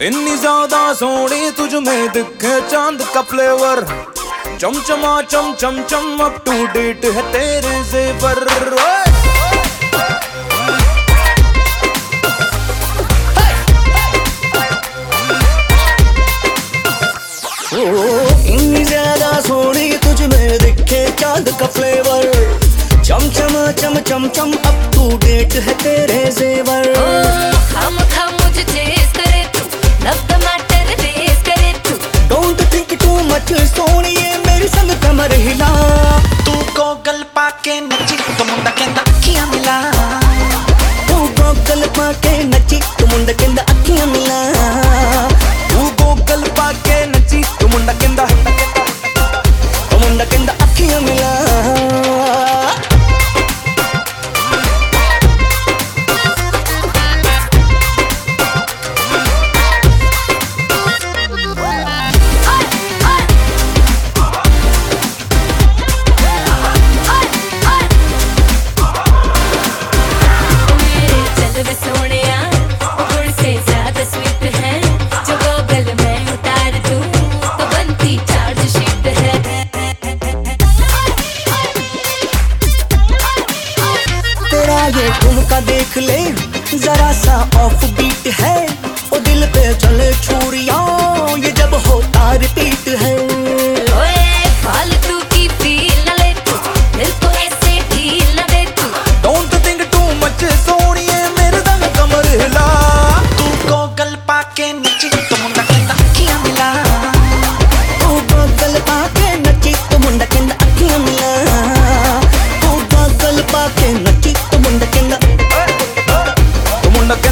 इतनी ज़्यादा सोनी तुझ में दिखे चाँद का फ्लेवर। चमचमा चम चम चम अप टू डेट है तेरे जेवर। इतनी का फ्लेवर चम चम चम चम चम अप टू डेट है तेरे जेवर. हम खा मुझे चेस करे तू. लव द मैटर रेस करे तू. Don't think too much Soni ये मेरे संग कमर हिला. तू गोगल पाके नची तो मुंडा कहंदा अखियाँ मिला. तू गोगल पाके नची तू मुंड कहंदा अखियाँ मिला. ये का देख ले जरा सा ऑफ़ बीट है।